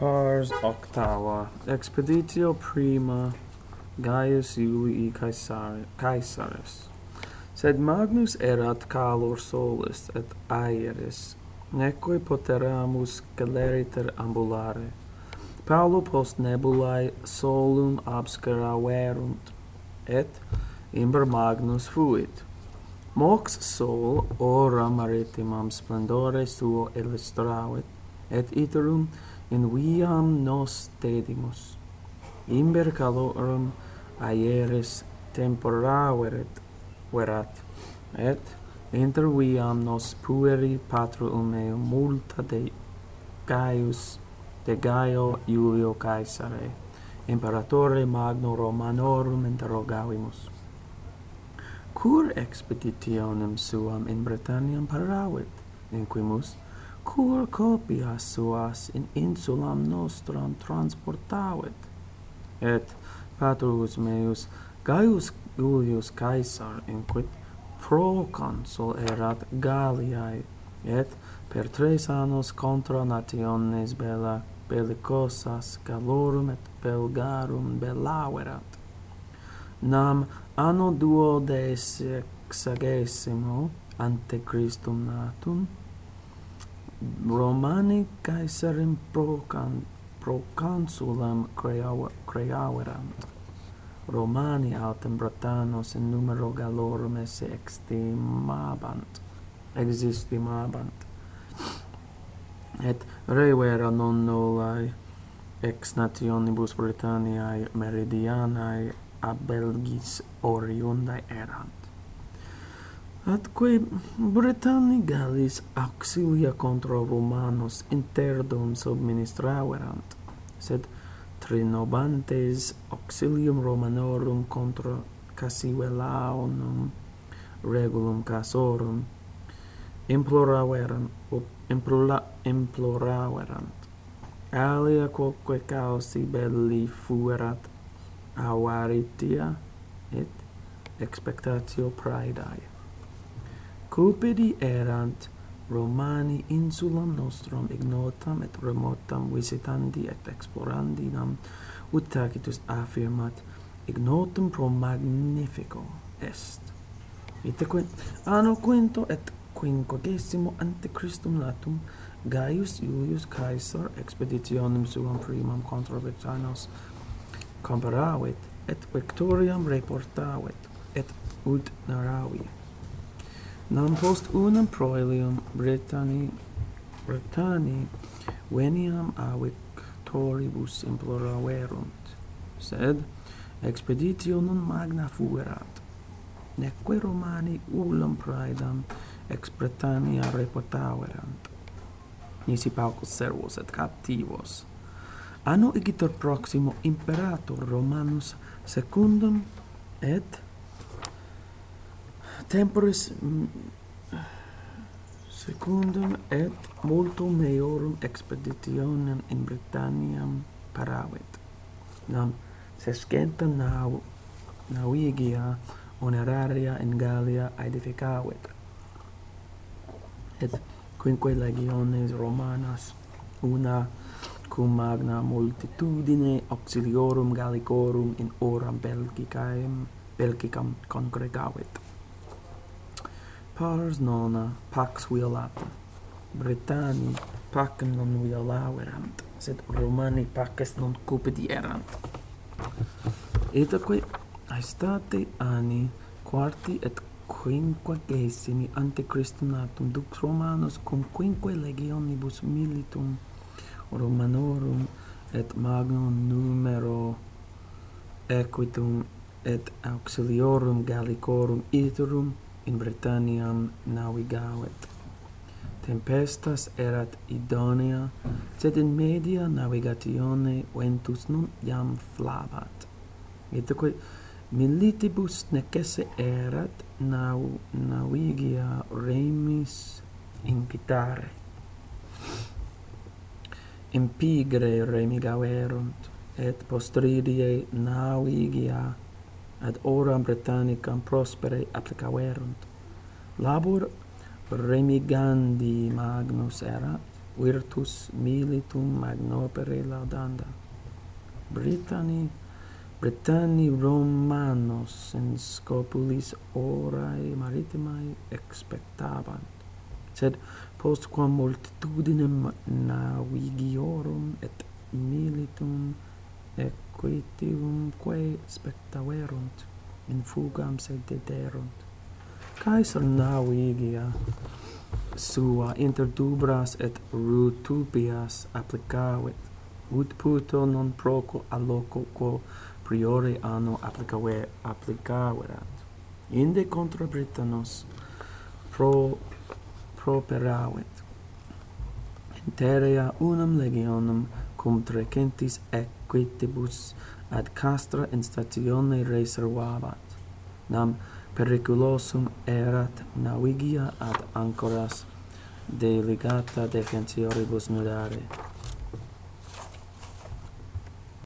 Pars octava expeditio prima Gaius Iulii Caesar Caesaris sed magnus erat calor solis et aeris neque poteramus celeriter ambulare. Paulo post nebulae solum absceraverunt et imber magnus fuit. Mox sol ora maritimam splendore suo illustravit et iterum in viam nos tedimus. Imber calorum aeris tempora veret, verat, et inter viam nos pueri patrum eum multa de Gaius, de Gaio Iulio Caesare, imperatore magno Romanorum interrogavimus. Cur expeditionem suam in Britanniam paravit, inquimus, cur copias suas in insulam nostram transportavit et patrus meus Gaius Julius Caesar inquit proconsul erat Galliae et per tres annos contra nationes bella bellicosas Gallorum et Belgarum bellaverat nam anno duo de sexagesimo ante Christum natum Romani Caesarim procan proconsulam creaverant. Romani autem Britannos in numero Gallorum esse extimabant, existimabant. Et revera non nullae ex nationibus Britanniae meridianae a Belgis oriundae erant atque Britanni Gallis auxilia contra Romanos interdum subministraverant, sed trinobantes auxilium Romanorum contra Cassivelaunum regulum Cassorum imploraverant op, implora, imploraverant. Alia quoque causi belli fuerat avaritia et expectatio praedae. Cupidi erant Romani insulam nostrum ignotam et remotam visitandi et explorandi nam ut tacitus affirmat ignotum pro magnifico est. Itaque anno quinto et quinquagesimo ante Christum latum Gaius Iulius Caesar expeditionem suam primam contra Britannos comparavit et victoriam reportavit et ut narravit Nam post unum proelium Britanni Britanni veniam a victoribus imploraverunt sed expeditio non magna fuerat. Neque Romani ullum praedam ex Britannia reportaverant nisi paucus servos et captivos anno igitur proximo imperator Romanus secundum et temporis mm, secundum et multum meorum expeditionem in Britanniam paravit. Nam sescenta nau nauigia oneraria in Gallia aedificavit. Et quinque legiones romanas una cum magna multitudine auxiliorum gallicorum in oram belgicaem Belgicam congregavit. Pars nona pax violata. Britanni pacem non violaverant, sed Romani paces non cupidierant. Etaque aestate anni quarti et quinquagesimi ante Christum natum dux Romanos cum quinque legionibus militum Romanorum et magnum numero equitum et auxiliorum Gallicorum iterum in Britanniam navigavit. Tempestas erat idonea, sed in media navigatione ventus nun jam flabat. Etaque militibus necesse erat nau navigia remis invitare. Impigre remigaverunt, et postridie navigia ad oram Britannicam prospere applicaverunt. Labor remigandi magnus erat, virtus militum magnopere laudanda. Britanni, Britanni Romanos in scopulis orae maritimae expectabant, sed postquam multitudinem navigiorum et militum equitimque spectaverunt, in fugam sed dederunt. caesar navigia sua inter dubras et rutubias applicavit, ut puto non proco a loco quo priori anno applicave applicaverat. Inde contra Britannos pro properavit. Interea unam legionum cum trecentis quidibus ad castra in statione reservabat. Nam periculosum erat navigia ad ancoras delegata defensioribus nudare